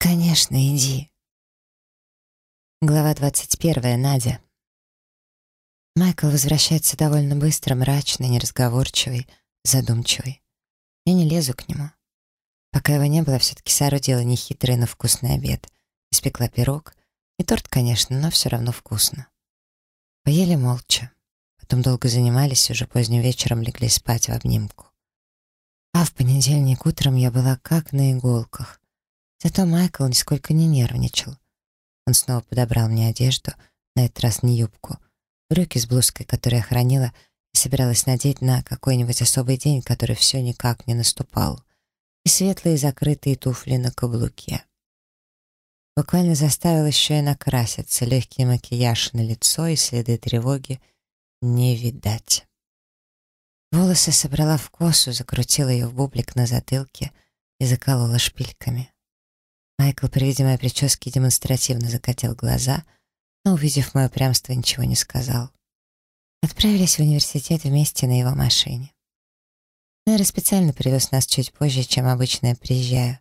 «Конечно, иди». Глава 21. Надя. Майкл возвращается довольно быстро, мрачный, неразговорчивый, задумчивый. Я не лезу к нему. Пока его не было, все-таки соорудила нехитрый, но вкусный обед. Испекла пирог. Не торт, конечно, но все равно вкусно. Поели молча. Потом долго занимались, уже поздним вечером легли спать в обнимку. А в понедельник утром я была как на иголках. Зато Майкл нисколько не нервничал. Он снова подобрал мне одежду, на этот раз не юбку, брюки с блузкой, которую я хранила и собиралась надеть на какой-нибудь особый день, который все никак не наступал, и светлые закрытые туфли на каблуке. Буквально заставил еще и накраситься, легкий макияж на лицо и следы тревоги не видать. Волосы собрала в косу, закрутила ее в бублик на затылке и заколола шпильками. Майкл при виде моей прически демонстративно закатил глаза, но, увидев мое прямство, ничего не сказал. Отправились в университет вместе на его машине. Нэра специально привез нас чуть позже, чем обычно я приезжаю.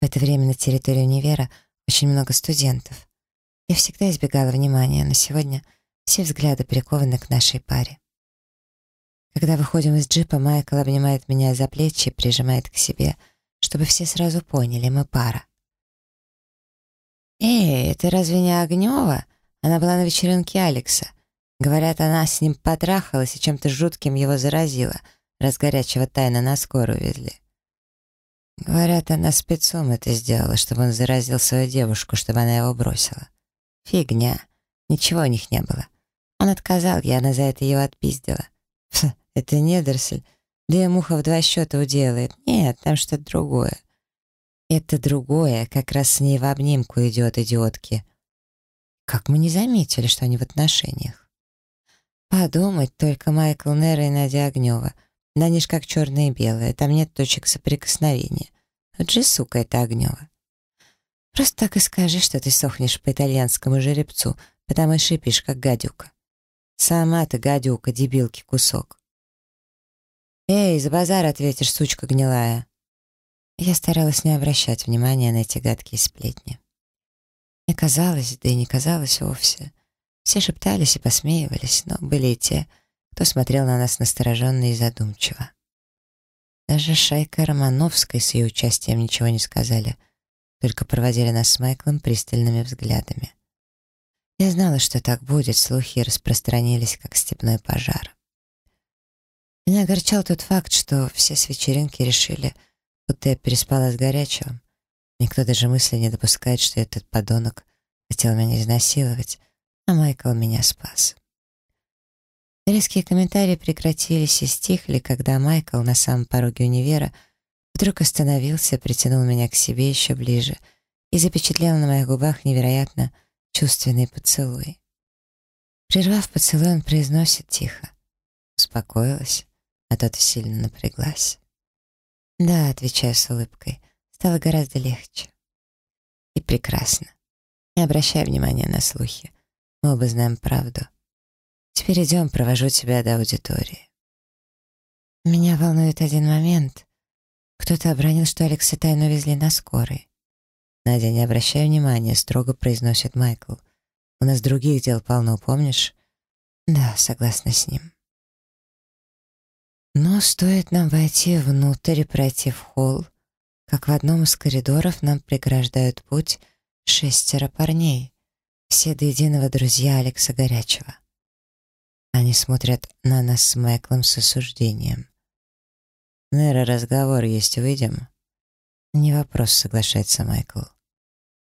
В это время на территории универа очень много студентов. Я всегда избегала внимания, но сегодня все взгляды прикованы к нашей паре. Когда выходим из джипа, Майкл обнимает меня за плечи и прижимает к себе, чтобы все сразу поняли, мы пара. «Эй, это разве не Огнева? Она была на вечеринке Алекса. Говорят, она с ним потрахалась и чем-то жутким его заразила, раз горячего тайна на скорую везли. Говорят, она спецом это сделала, чтобы он заразил свою девушку, чтобы она его бросила. Фигня. Ничего у них не было. Он отказал, и она за это его отпиздила. Фу, это недоросль. Две муха в два счета уделает. Нет, там что-то другое. Это другое как раз с ней в обнимку идет, идиотки. Как мы не заметили, что они в отношениях? Подумать только Майкл Нера и Надя Огнева. Да они ж как черное и белое, там нет точек соприкосновения. Вот же сука это Огнева. Просто так и скажи, что ты сохнешь по итальянскому жеребцу, потому и шипишь, как гадюка. Сама ты гадюка, дебилки кусок. «Эй, за базар ответишь, сучка гнилая!» Я старалась не обращать внимания на эти гадкие сплетни. Не казалось, да и не казалось вовсе. Все шептались и посмеивались, но были и те, кто смотрел на нас настороженно и задумчиво. Даже шайка Романовской с ее участием ничего не сказали, только проводили нас с Майклом пристальными взглядами. Я знала, что так будет, слухи распространились, как степной пожар. Меня огорчал тот факт, что все с вечеринки решили, будто я переспала с горячего. Никто даже мысли не допускает, что этот подонок хотел меня изнасиловать, а Майкл меня спас. Резкие комментарии прекратились и стихли, когда Майкл на самом пороге универа вдруг остановился, притянул меня к себе еще ближе и запечатлел на моих губах невероятно чувственный поцелуй. Прервав поцелуй, он произносит тихо. Успокоилась, а тот сильно напряглась. «Да», — отвечаю с улыбкой, — «стало гораздо легче». И прекрасно. Не обращай внимания на слухи. Мы оба знаем правду. Теперь идем, провожу тебя до аудитории. Меня волнует один момент. Кто-то обронил, что Алекса тайно везли на скорой. «Надя, не обращай внимания», — строго произносит Майкл. «У нас других дел полно, помнишь?» «Да, согласна с ним». Но стоит нам войти внутрь и пройти в холл, как в одном из коридоров нам преграждают путь шестеро парней, все до единого друзья Алекса Горячего. Они смотрят на нас с Майклом с осуждением. «Нера, разговор есть, выйдем?» «Не вопрос», — соглашается Майкл.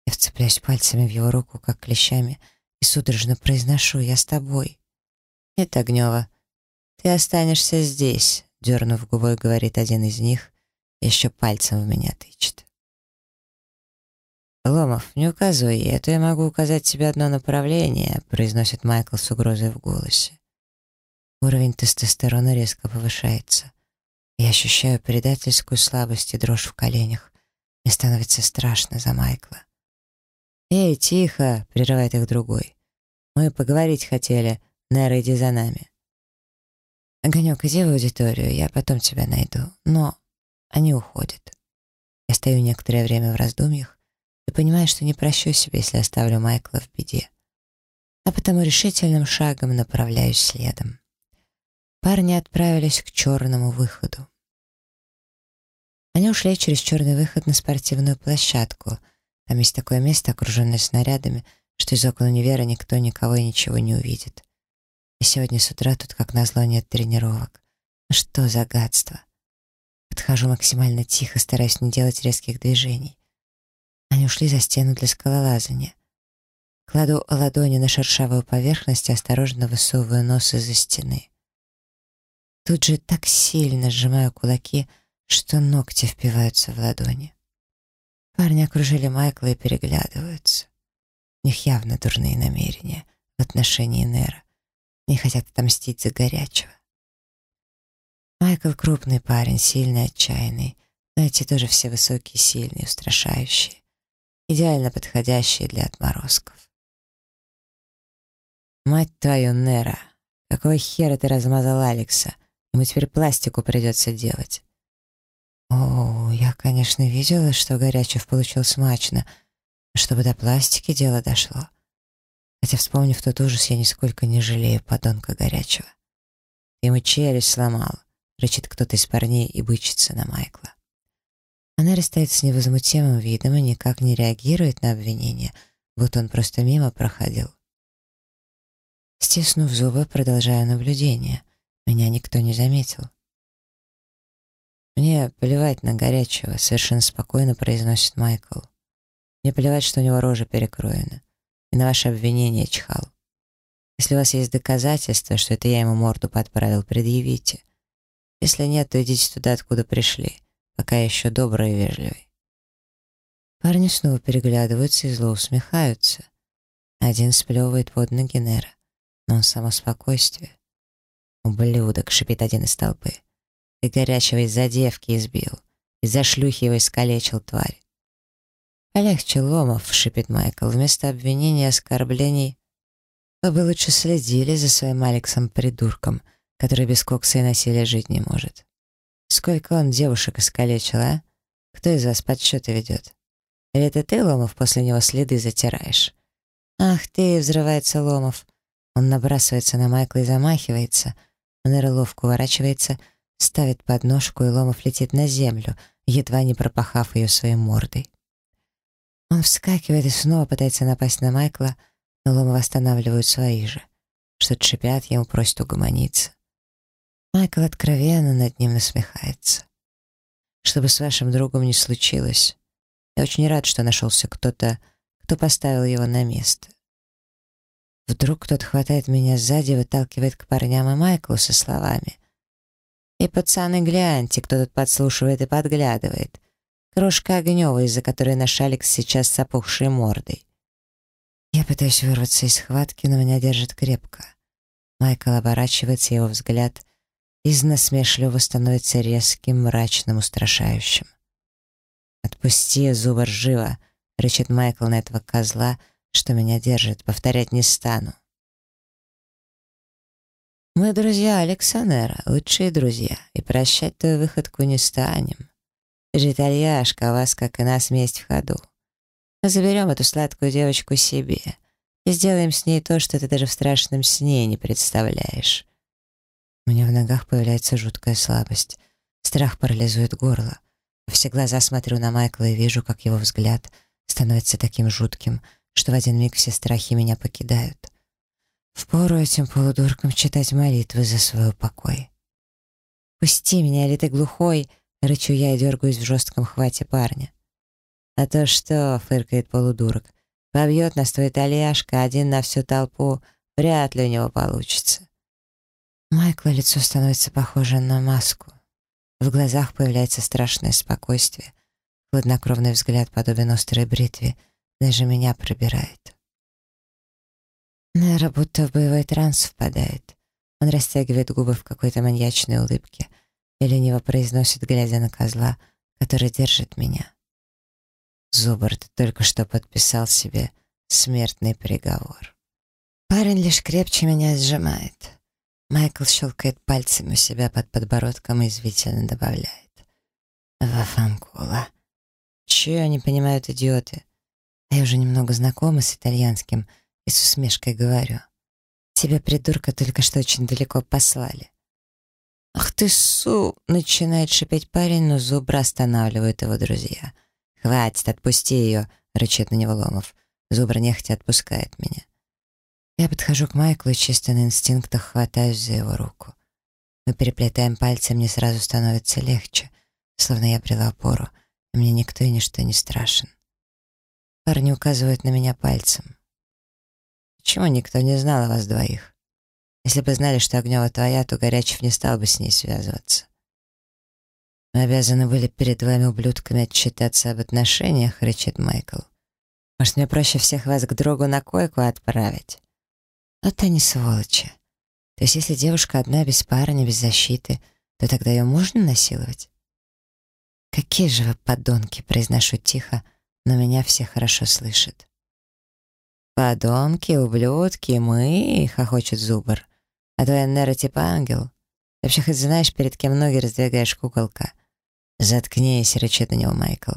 Я вцепляюсь пальцами в его руку, как клещами, и судорожно произношу «Я с тобой». «Нет, Огнева, ты останешься здесь», — дернув губой, говорит один из них, еще пальцем в меня тычет. «Ломов, не указывай ей, а то я могу указать тебе одно направление», — произносит Майкл с угрозой в голосе. Уровень тестостерона резко повышается. Я ощущаю предательскую слабость и дрожь в коленях. Мне становится страшно за Майкла. «Эй, тихо!» — прерывает их другой. «Мы поговорить хотели. Нера, иди за нами». «Огонек, иди в аудиторию, я потом тебя найду». Но они уходят. Я стою некоторое время в раздумьях, и понимаю, что не прощу себе, если оставлю Майкла в беде. А потому решительным шагом направляюсь следом. Парни отправились к черному выходу. Они ушли через черный выход на спортивную площадку. Там есть такое место, окруженное снарядами, что из окон универа никто никого и ничего не увидит. Сегодня с утра тут, как назло, нет тренировок. Ну что за гадство? Подхожу максимально тихо, стараясь не делать резких движений. Они ушли за стену для скалолазания. Кладу ладони на шершавую поверхность и осторожно высовываю нос из-за стены. Тут же так сильно сжимаю кулаки, что ногти впиваются в ладони. Парни окружили Майкла и переглядываются. У них явно дурные намерения в отношении Нера. Не хотят отомстить за горячего. Майкл крупный парень, сильный, отчаянный. Но эти тоже все высокие, сильные, устрашающие. Идеально подходящие для отморозков. «Мать твою, Нера! Какого хера ты размазал Алекса? Ему теперь пластику придется делать». «О, я, конечно, видела, что Горячев получил смачно, чтобы до пластики дело дошло. Хотя, вспомнив тот ужас, я нисколько не жалею подонка Горячего. Ему челюсть сломал», — рычит кто-то из парней и бычится на Майкла. Она растает с невозмутимым видом и никак не реагирует на обвинение, вот он просто мимо проходил. Стиснув зубы, продолжаю наблюдение. Меня никто не заметил. «Мне плевать на горячего», — совершенно спокойно произносит Майкл. «Мне плевать, что у него рожа перекроена. И на ваше обвинение чхал. Если у вас есть доказательства, что это я ему морду подправил, предъявите. Если нет, то идите туда, откуда пришли, пока еще добрый и вежливый». Парни снова переглядываются и зло усмехаются. Один сплевывает под ноги Нера, но он само спокойствие. «Ублюдок!» — шипит один из толпы. Ты горячего из-за девки избил. Из-за шлюхи его искалечил, тварь. «Полегче, Ломов», — шипит Майкл, вместо обвинений и оскорблений. Вы бы лучше следили за своим Алексом-придурком, который без кокса и насилия жить не может. Сколько он девушек искалечил, а? Кто из вас подсчеты ведет? Или это ты, Ломов, после него следы затираешь? Ах ты, взрывается Ломов. Он набрасывается на Майкла и замахивается. Он ловко уворачивается — ставит подножку, и Ломов летит на землю, едва не пропахав ее своей мордой. Он вскакивает и снова пытается напасть на Майкла, но Ломов останавливают свои же. Что-то шипят, ему просят угомониться. Майкл откровенно над ним насмехается. Чтобы с вашим другом не случилось, я очень рад, что нашелся кто-то, кто поставил его на место. Вдруг кто-то хватает меня сзади, выталкивает к парням и Майклу со словами. И, пацаны, гляньте, кто тут подслушивает и подглядывает. Крошка Огнева, из-за которой наш Алекс сейчас с опухшей мордой. Я пытаюсь вырваться из схватки, но меня держит крепко. Майкл оборачивается, его взгляд из насмешливого становится резким, мрачным, устрашающим. «Отпусти, зубр, живо!» — рычит Майкл на этого козла, что меня держит. Повторять не стану. Мы друзья Александра, лучшие друзья, и прощать твою выходку не станем. Ты же итальяшка, а вас, как и нас, месть в ходу. Мы заберем эту сладкую девочку себе и сделаем с ней то, что ты даже в страшном сне не представляешь. У меня в ногах появляется жуткая слабость. Страх парализует горло. Все глаза смотрю на Майкла и вижу, как его взгляд становится таким жутким, что в один миг все страхи меня покидают. Впору этим полудуркам читать молитвы за свой покой. «Пусти меня, или ты глухой!» — рычу я и дергаюсь в жестком хвате парня. «А то что?» — фыркает полудурок. «Побьет нас твой итальяшка один на всю толпу. Вряд ли у него получится». Майкла лицо становится похоже на маску. В глазах появляется страшное спокойствие. Хладнокровный взгляд подобен острой бритве. Даже меня пробирает. Нера будто в боевой транс впадает. Он растягивает губы в какой-то маньячной улыбке и лениво произносит, глядя на козла, который держит меня. Зубр, ты только что подписал себе смертный приговор. Парень лишь крепче меня сжимает. Майкл щелкает пальцами у себя под подбородком и извительно добавляет. Вафанкула. Чего не понимают идиоты? Я уже немного знакома с итальянским и с усмешкой говорю. Тебя, придурка, только что очень далеко послали. «Ах ты, су!» — начинает шипеть парень, но зубра останавливают его друзья. «Хватит, отпусти ее!» — рычит на него Ломов. Зубр нехотя отпускает меня. Я подхожу к Майклу и чисто на инстинктах хватаюсь за его руку. Мы переплетаем пальцы, мне сразу становится легче, словно я обрела опору, и мне никто и ничто не страшен. Парни указывают на меня пальцем. Почему никто не знал о вас двоих? Если бы знали, что Огнева твоя, то Горячев не стал бы с ней связываться. Мы обязаны были перед вами, ублюдками, отчитаться об отношениях, рычит Майкл. Может, мне проще всех вас к другу на койку отправить? Вот они сволочи. То есть если девушка одна, без парня, без защиты, то тогда ее можно насиловать? «Какие же вы подонки!» — произношу тихо, но меня все хорошо слышат. «Подонки, ублюдки, мы!» — хохочет Зубр. «А твоя Нера типа ангел? Ты вообще хоть знаешь, перед кем ноги раздвигаешь, куколка?» «Заткнись!» — рычит на него Майкл.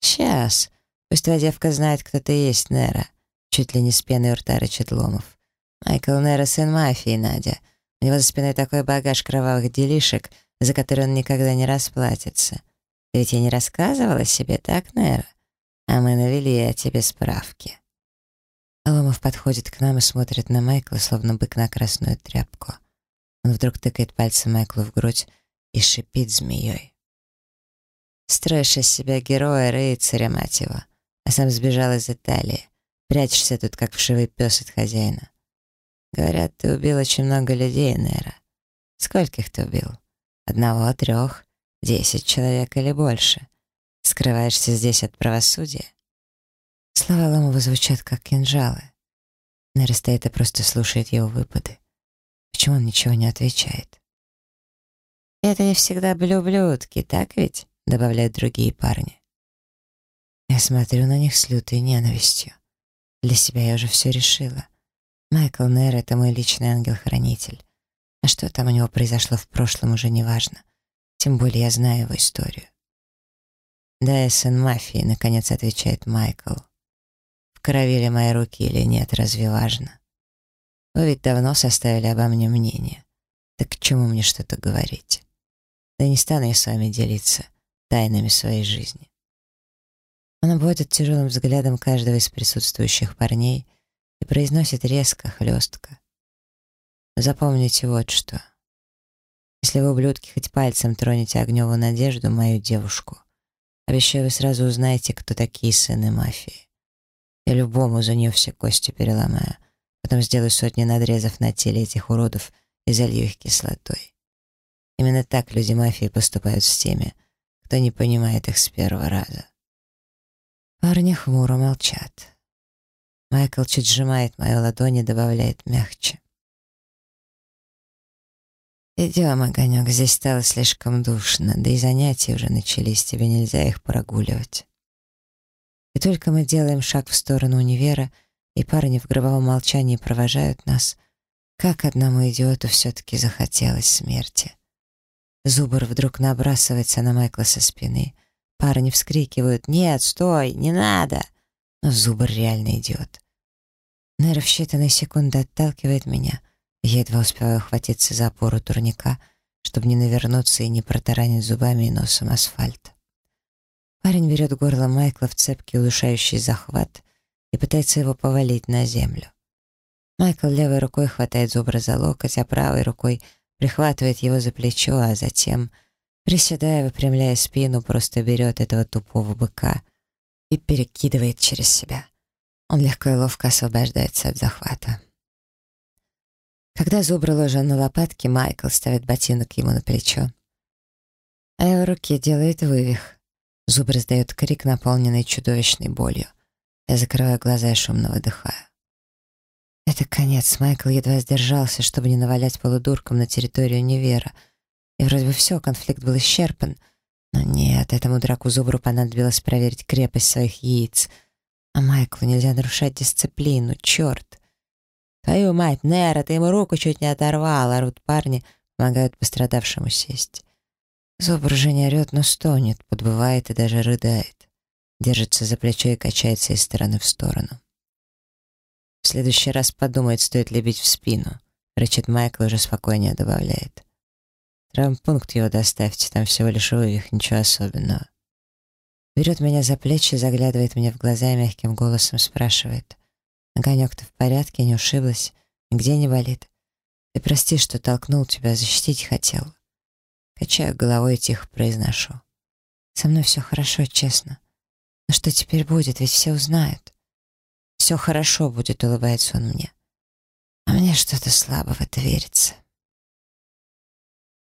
«Сейчас! Пусть твоя девка знает, кто ты есть, Нера!» Чуть ли не с пеной у рта рычит Ломов. Майкл Нера сын мафии, Надя. У него за спиной такой багаж кровавых делишек, за который он никогда не расплатится. Ты ведь я не рассказывала себе, так, Нера? А мы навели о тебе справки. Аломов подходит к нам и смотрит на Майкла, словно бык на красную тряпку. Он вдруг тыкает пальцем Майклу в грудь и шипит змеей. Строишь из себя героя, рыцаря, мать его, а сам сбежал из Италии. Прячешься тут, как вшивый пес от хозяина. Говорят, ты убил очень много людей, Нера. Скольких ты убил? Одного, трех, десять человек или больше. Скрываешься здесь от правосудия? Слова Ломова звучат, как кинжалы. Нера стоит и просто слушает его выпады. Почему он ничего не отвечает? «Это не всегда были ублюдки, так ведь?» — добавляют другие парни. Я смотрю на них с лютой ненавистью. Для себя я уже все решила. Майкл Нер — это мой личный ангел-хранитель. А что там у него произошло в прошлом, уже не важно. Тем более я знаю его историю. «Да, я сын мафии», — наконец отвечает Майкл. «В крови ли мои руки или нет, разве важно? Вы ведь давно составили обо мне мнение. Так к чему мне что-то говорить? Да не стану я с вами делиться тайнами своей жизни». Он обводит тяжелым взглядом каждого из присутствующих парней — и произносит резко, хлестко. Запомните вот что. Если вы, ублюдки, хоть пальцем тронете Огневу Надежду, мою девушку, обещаю, вы сразу узнаете, кто такие сыны мафии. Я любому за нее все кости переломаю, потом сделаю сотни надрезов на теле этих уродов и залью их кислотой. Именно так люди мафии поступают с теми, кто не понимает их с первого раза. Парни хмуро молчат. Майкл чуть сжимает мою ладонь и добавляет мягче. «Идем, огонек, здесь стало слишком душно, да и занятия уже начались, тебе нельзя их прогуливать». И только мы делаем шаг в сторону универа, и парни в гробовом молчании провожают нас, как одному идиоту все-таки захотелось смерти. Зубр вдруг набрасывается на Майкла со спины. Парни вскрикивают «Нет, стой, не надо!» Но Зубр реально идиот. Нера в считанные секунды отталкивает меня. Я едва успеваю хватиться за опору турника, чтобы не навернуться и не протаранить зубами и носом асфальт. Парень берет горло Майкла в цепкий удушающий захват и пытается его повалить на землю. Майкл левой рукой хватает зубра за локоть, а правой рукой прихватывает его за плечо, а затем, приседая, выпрямляя спину, просто берет этого тупого быка и перекидывает через себя. Он легко и ловко освобождается от захвата. Когда зубр ложен на лопатки, Майкл ставит ботинок ему на плечо. А его руке делает вывих. Зубр издает крик, наполненный чудовищной болью. Я закрываю глаза и шумно выдыхаю. Это конец. Майкл едва сдержался, чтобы не навалять полудурком на территорию Невера. И вроде бы все, конфликт был исчерпан. Но нет, этому драку зубру понадобилось проверить крепость своих яиц — а Майклу нельзя нарушать дисциплину, черт. Твою мать, Нера, ты ему руку чуть не оторвал, орут парни, помогают пострадавшему сесть. Зубр уже не но стонет, подбывает и даже рыдает. держится за плечо и качается из стороны в сторону. В следующий раз подумает, стоит ли бить в спину. Рычит Майкл уже спокойнее добавляет. Травмпункт его доставьте, там всего лишь вывих, ничего особенного. Берет меня за плечи, заглядывает мне в глаза и мягким голосом спрашивает. Огонек-то в порядке, не ушиблась, нигде не болит. Ты прости, что толкнул тебя, защитить хотел. Качаю головой и тихо произношу. Со мной все хорошо, честно. Но что теперь будет, ведь все узнают. Все хорошо будет, улыбается он мне. А мне что-то слабо в это верится.